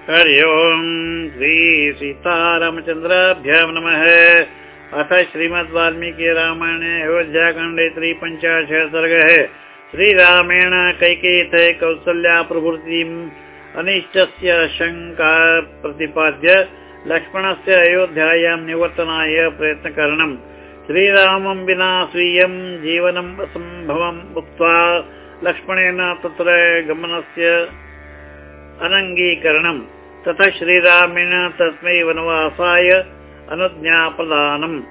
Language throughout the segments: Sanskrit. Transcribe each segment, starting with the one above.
हरि ओम् श्री सीतारामचन्द्राभ्यां नमः। अथ श्रीमद् वाल्मीकि रामायणे अयोध्याखण्डे त्रिपञ्चाशत् सर्गः। श्रीरामेण कैकेयथ कौसल्या प्रभृतिम् अनिष्टस्य शङ्का प्रतिपाद्य लक्ष्मणस्य अयोध्यायां निवर्तनाय प्रयत्नकरणम्। श्रीरामं विना स्वीयं जीवनम् असम्भवम् उक्त्वा लक्ष्मणेन तत्र गमनस्य अनङ्गीकरणम् ततः श्रीरामेण तस्मै वनवासाय अनुज्ञाप्रदानम्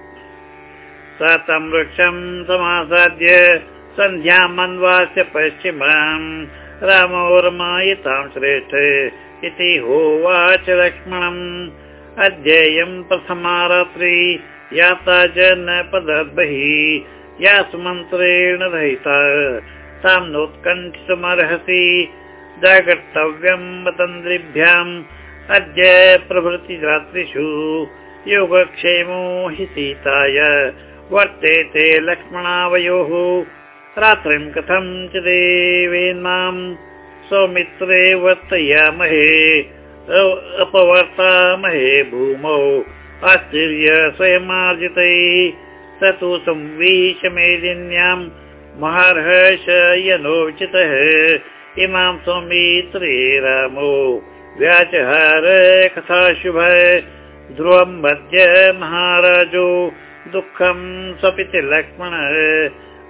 स तं वृक्षम् समासाद्य सन्ध्यामन्वास्य पश्चिमम्। रामोरमायितां श्रेष्ठ इति होवाच लक्ष्मणम्। अध्येयम् प्रथमा रात्रि याता पदद्बहिः या सुमन्त्रेण रहिता। तां नोत्कण्ठितुमर्हसि जागर्तव्यम् मतन्द्रिभ्याम् अद्य प्रभृति रात्रिषु योगक्षेमो हि सीताय। वर्तेते लक्ष्मणावयोः। रात्रिं कथं च देवेन्नां सौमित्रे वर्तयामहे अपवर्तामहे भूमौ। आश्चर्य स्वयमार्जितैः। स तु संवीशमेदिन्याम् महार्हशयनोचितः इमां रामो व्याचहार कथा शुभ ध्रुवं मध्य महाराजो दुःखं स्वपिति लक्ष्मण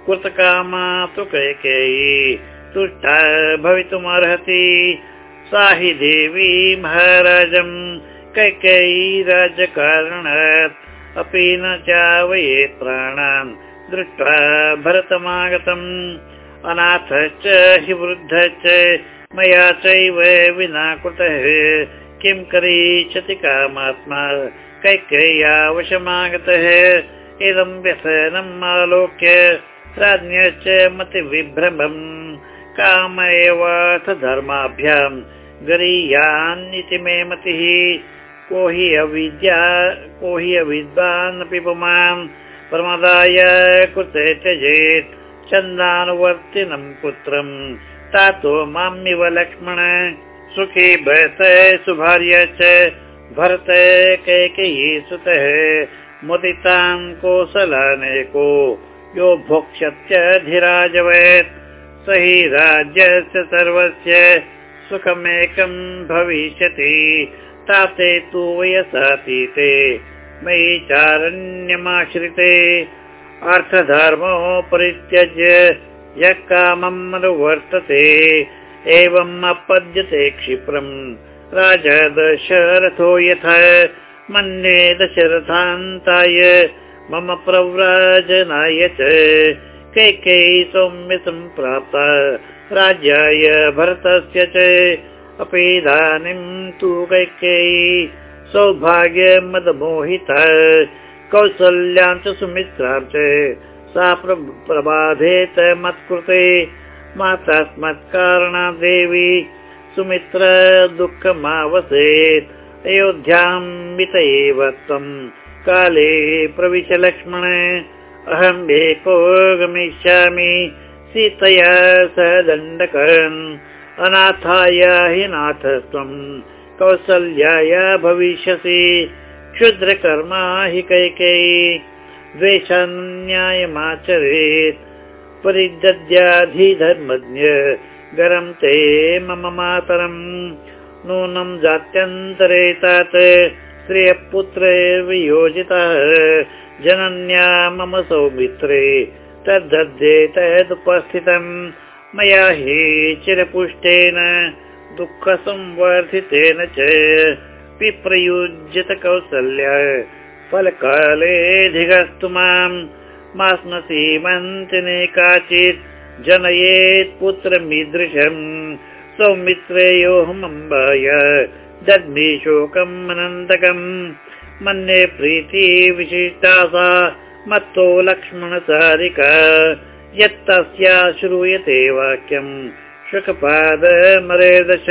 कृतकामा तु कैकेयी तुष्टा भवितुमर्हति। सा हि देवी महाराजम् कैकेयी राजकारणात् अपि न चावयेत् प्राणान् दृष्ट्वा भरतमागतम् अनाथश्च हि वृद्धश्च मया चैव विना कृतः किं करिष्यति कामात्मा? कैकेय्यावशमागतः इदं व्यसनम् आलोक्य राज्ञश्च मतिविभ्रमम्। काम एवाथ धर्माभ्याम्। गरीयान् इति मे मतिः। को हि अविद्या को हि अविद्वानपि पुमान् प्रमदाय कृते त्यजेत्? चन्दानुवर्तिनं पुत्रम् तातो मामिव लक्ष्मण। सुखी सुभार्य च। भरत कैकेयी सुतः। मुदितान् कोसलानेको। यो भोक्ष्यत्यधिराजवेत्। स हि राज्यस्य सर्वस्य सुखमेकं भविष्यति। ताते तु वयसातीते। मयि चारण्यमाश्रिते अर्थधर्मो परित्यज्य यः कामम् अनुवर्तते एवम् अपद्यते क्षिप्रम् राजा दशरथो यथा मन्ये दशरथान्ताय मम प्रव्राजनाय च कैकेयी सौम्य सम्प्राप्ता राज्याय भरतस्य च। अपि इदानीं तु कैकेयी सौभाग्यमदमोहिता कौसल्यां च सुमित्रां च सा प्रबाधेत मत्कृते। मातास्मत्कारणात् देवी सुमित्र दुःखमावसेत्। अयोध्यां वित एव त्वं। काले प्रविश लक्ष्मण। अहम् एको गमिष्यामि सीतया सह दण्डकरन् अनाथाय हि नाथस्त्वं कौसल्याय भविष्यसि क्षुद्रकर्मा हि कैकेयी द्वेषान्यायमाचरेत् परिदद्याधिधर्मज्ञ गरं ते मम मातरम्। नूनं जात्यन्तरे तात श्रियपुत्रे वियोजितः जनन्या मम सौमित्रे तद्दध्ये तदुपस्थितम्। मया हि चिरपुष्टेन दुःखसंवर्धितेन च विप्रयुज्यत कौसल्य। फलकालेऽधिगस्तु माम्। मा स्म सीमन्तिने काचित् जनयेत् पुत्रमीदृशम्। सौमित्रेयोऽहमम्बाय दद्मि शोकम् अनन्तकम्। मन्ये प्रीति विशिष्टा सा। मत्तो लक्ष्मणसारिका। यत्तस्या श्रूयते वाक्यम्। शुकपाद मरेदश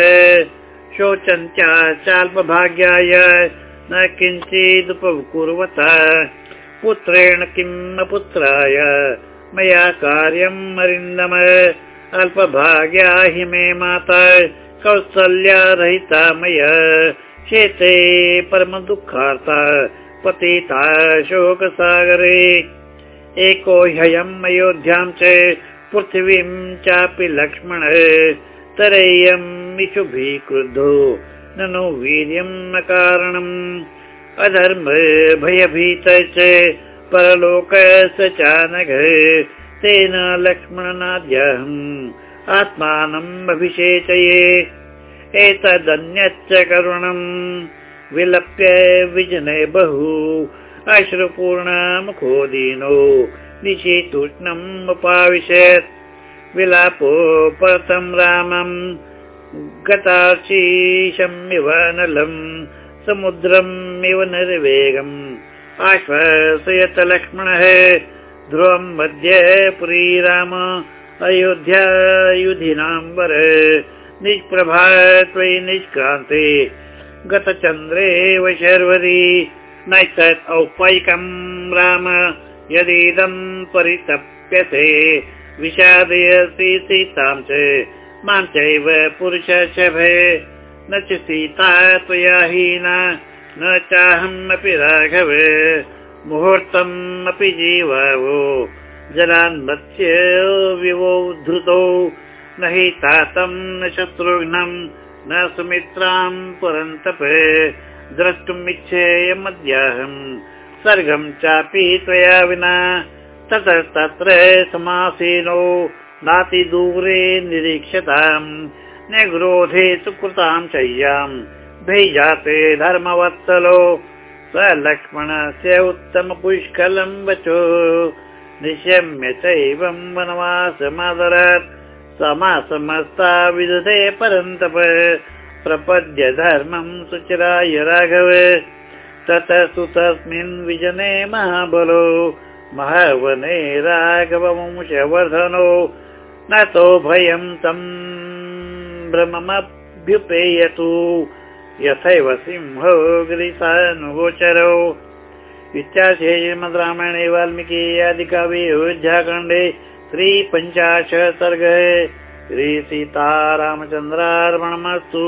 शोचन्त्या चाल्पभाग्याय न किञ्चिदुपकुर्वत। पुत्रेण किम् अपुत्राय मया कार्यम् अरिन्दम अल्पभाग्या हि मे माता कौसल्यारहिता मय। शेते परम दुःखार्ता पतिता शोकसागरे। एको ह्ययम् अयोध्यां च पृथिवीं चापि लक्ष्मण। तरेयम् इषुभिः क्रुद्धो ननु वीर्यम् न कारणम् अधर्म भयभीत च परलोक स चानघ तेन लक्ष्मणनाद्यहम् आत्मानम् अभिषेचये एतदन्यच्च करुणम् विलप्य विजने बहु अश्रुपूर्णमुखो दीनो निशीतूष्णम् उपाविशत् विलापो परतम् रामम् गताशीशमिव नलम् समुद्रम् इव निर्वेगम्। आश्वासयत लक्ष्मणः ध्रुवम् मध्ये पुरी राम अयोध्या युधिनाम्बर निष्प्रभा त्वयि निष्क्रान्ते। गतचन्द्रे शर्वरी नैतत् औपैकम् राम यदीदम् परितप्यते। विषादयसि सीतां च मां चैव पुरुष न च सीता त्वया हीना न चाहमपि राघव। मुहूर्तम् अपि जीवो जलान्मत्स्य विवो धृतौ। न हि तातं न शत्रुघ्नं न सुमित्रां पुरन्तप। द्रष्टुम् इच्छेयमद्याहम् सर्गं चापि त्वया विना ततस्तत्र समासीनो नातिदूरे निग्रोधे सुकृतां चय्याम्। भैजाते धर्मवत्सलो स लक्ष्मणस्य उत्तम पुष्कलम् वचो। निशम्य चैवम् वनवासमादरात् समासमस्ता विदधे परन्तप। प्रपद्य धर्मम् सुचिराय राघव। ततः सु तस्मिन् विजने महाबलो महावने राघवंशवर्धनो न तो भयं तम् भ्रममभ्युपेयतु यथैव सिंहो गिरिशानुगोचरौ। इत्याशे श्रीमद् रामायणे वाल्मीकि आदिकवि अयोध्याखण्डे श्रीपञ्चाशत् सर्गे श्रीसीतारामचन्द्रार्पणमस्तु